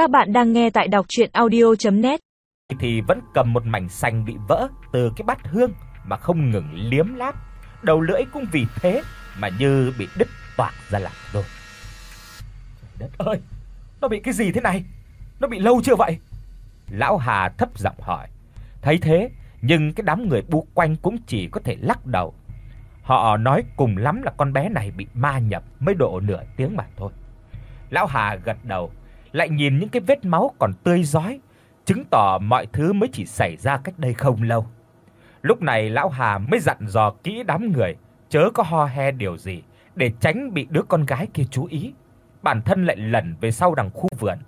Các bạn đang nghe tại đọc audio net Thì vẫn cầm một mảnh xanh bị vỡ từ cái bát hương mà không ngừng liếm láp, đầu lưỡi cũng vì thế mà như bị đứt toạc ra làm đôi. Trời đất ơi, nó bị cái gì thế này? Nó bị lâu chưa vậy? Lão Hà thấp giọng hỏi. Thấy thế, nhưng cái đám người bu quanh cũng chỉ có thể lắc đầu. Họ nói cùng lắm là con bé này bị ma nhập mới độ nửa tiếng mà thôi. Lão Hà gật đầu, lại nhìn những cái vết máu còn tươi rói, chứng tỏ mọi thứ mới chỉ xảy ra cách đây không lâu. Lúc này lão Hà mới dặn dò kỹ đám người chớ có ho he điều gì để tránh bị đứa con gái kia chú ý. Bản thân lại lẩn về sau đằng khu vườn,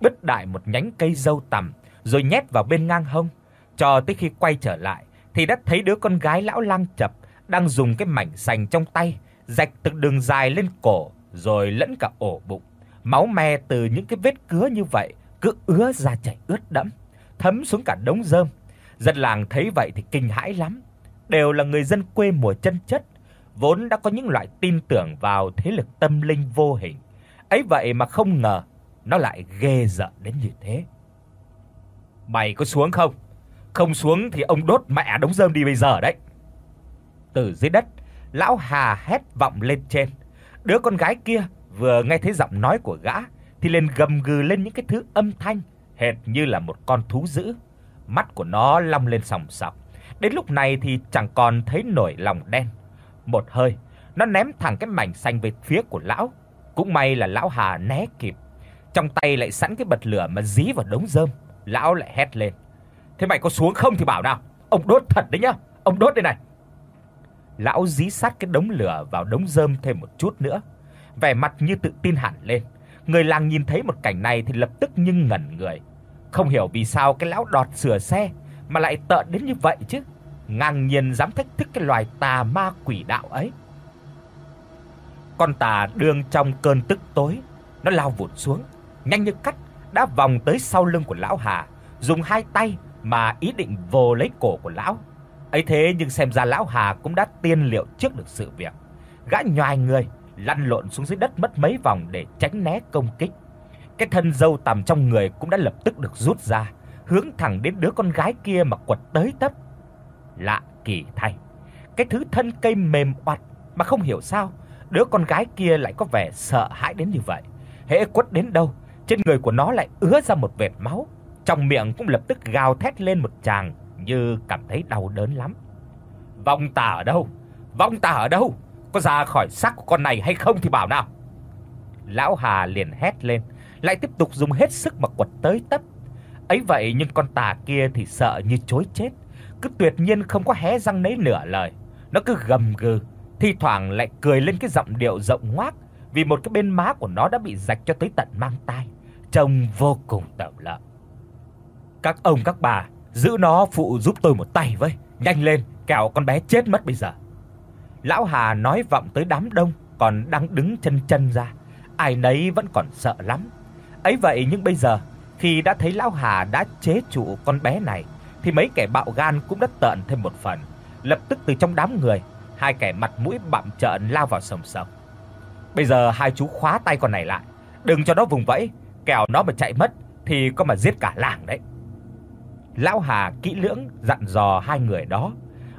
bứt đại một nhánh cây dâu tằm rồi nhét vào bên ngang hông, cho tới khi quay trở lại thì đã thấy đứa con gái lão lang chập đang dùng cái mảnh sành trong tay rạch từng đường dài lên cổ rồi lẫn cả ổ bụng. Máu me từ những cái vết cứa như vậy cứ ứa ra chảy ướt đẫm, thấm xuống cả đống rơm. Dân làng thấy vậy thì kinh hãi lắm, đều là người dân quê mùa chân chất, vốn đã có những loại tin tưởng vào thế lực tâm linh vô hình. Ấy vậy mà không ngờ nó lại ghê rợn đến như thế. Mày có xuống không? Không xuống thì ông đốt mẹ đống rơm đi bây giờ đấy. Từ dưới đất, lão Hà hét vọng lên trên. Đứa con gái kia vừa nghe thấy giọng nói của gã thì liền gầm gừ lên những cái thứ âm thanh hệt như là một con thú dữ. Mắt của nó long lên sòng sọc. Đến lúc này thì chẳng còn thấy nổi lòng đen. Một hơi, nó ném thẳng cái mảnh xanh về phía của lão. Cũng may là lão Hà né kịp. Trong tay lại sẵn cái bật lửa mà dí vào đống rơm, lão lại hét lên. "Thế mày có xuống không thì bảo nào, ông đốt thật đấy nhá, ông đốt đây này." Lão dí sát cái đống lửa vào đống rơm thêm một chút nữa vẻ mặt như tự tin hẳn lên. Người làng nhìn thấy một cảnh này thì lập tức nhưng ngẩn người. Không hiểu vì sao cái lão đọt sửa xe mà lại tợn đến như vậy chứ. Ngang nhiên dám thách thức cái loài tà ma quỷ đạo ấy. Con tà đương trong cơn tức tối, nó lao vụt xuống, nhanh như cắt đã vòng tới sau lưng của lão Hà, dùng hai tay mà ý định vồ lấy cổ của lão. Ấy thế nhưng xem ra lão Hà cũng đã tiên liệu trước được sự việc. Gã nhoài người, lăn lộn xuống dưới đất mất mấy vòng để tránh né công kích. Cái thân dâu tằm trong người cũng đã lập tức được rút ra, hướng thẳng đến đứa con gái kia mà quật tới tấp. Lạ kỳ thay, cái thứ thân cây mềm oặt mà không hiểu sao, đứa con gái kia lại có vẻ sợ hãi đến như vậy. Hễ quất đến đâu, trên người của nó lại ứa ra một vệt máu, trong miệng cũng lập tức gào thét lên một tràng như cảm thấy đau đớn lắm. Vong tà ở đâu? Vong tà ở đâu? Có ra khỏi xác của con này hay không thì bảo nào. Lão Hà liền hét lên, lại tiếp tục dùng hết sức mà quật tới tấp. Ấy vậy nhưng con tà kia thì sợ như chối chết, cứ tuyệt nhiên không có hé răng nấy nửa lời. Nó cứ gầm gừ, thi thoảng lại cười lên cái giọng điệu rộng ngoác, vì một cái bên má của nó đã bị rạch cho tới tận mang tai, trông vô cùng tởm lợm. Các ông các bà, giữ nó phụ giúp tôi một tay với, nhanh lên, kẻo con bé chết mất bây giờ. Lão Hà nói vọng tới đám đông còn đang đứng chân chân ra, ai nấy vẫn còn sợ lắm. Ấy vậy nhưng bây giờ, khi đã thấy lão Hà đã chế trụ con bé này thì mấy kẻ bạo gan cũng đất tợn thêm một phần. Lập tức từ trong đám người, hai kẻ mặt mũi bặm trợn lao vào sầm sầm. Bây giờ hai chú khóa tay con này lại, đừng cho nó vùng vẫy, kẻo nó mà chạy mất thì có mà giết cả làng đấy. Lão Hà kỹ lưỡng dặn dò hai người đó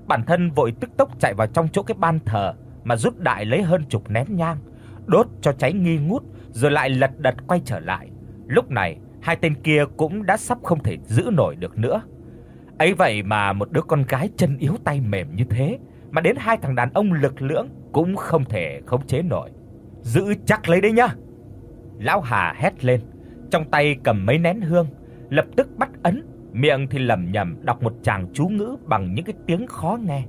Bản thân vội tức tốc chạy vào trong chỗ cái ban thờ mà rút đại lấy hơn chục nén nhang, đốt cho cháy nghi ngút rồi lại lật đật quay trở lại. Lúc này, hai tên kia cũng đã sắp không thể giữ nổi được nữa. Ấy vậy mà một đứa con gái chân yếu tay mềm như thế mà đến hai thằng đàn ông lực lưỡng cũng không thể khống chế nổi. Giữ chắc lấy đấy nhá. Lão Hà hét lên, trong tay cầm mấy nén hương, lập tức bắt ấn miệng thì lẩm nhẩm đọc một tràng chú ngữ bằng những cái tiếng khó nghe.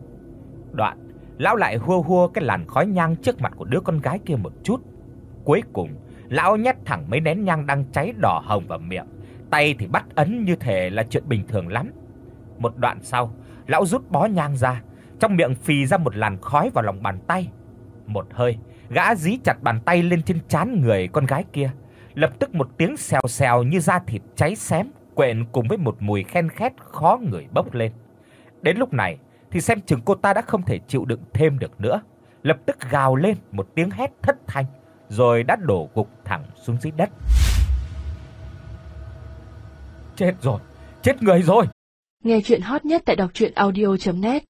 Đoạn, lão lại hua hua cái làn khói nhang trước mặt của đứa con gái kia một chút. Cuối cùng, lão nhét thẳng mấy nén nhang đang cháy đỏ hồng vào miệng, tay thì bắt ấn như thể là chuyện bình thường lắm. Một đoạn sau, lão rút bó nhang ra, trong miệng phì ra một làn khói vào lòng bàn tay. Một hơi, gã dí chặt bàn tay lên trên trán người con gái kia, lập tức một tiếng xèo xèo như da thịt cháy xém quện cùng với một mùi khen khét khó người bốc lên. Đến lúc này thì xem chừng cô ta đã không thể chịu đựng thêm được nữa, lập tức gào lên một tiếng hét thất thanh, rồi đã đổ gục thẳng xuống dưới đất. Chết rồi, chết người rồi. Nghe chuyện hot nhất tại đọc audio net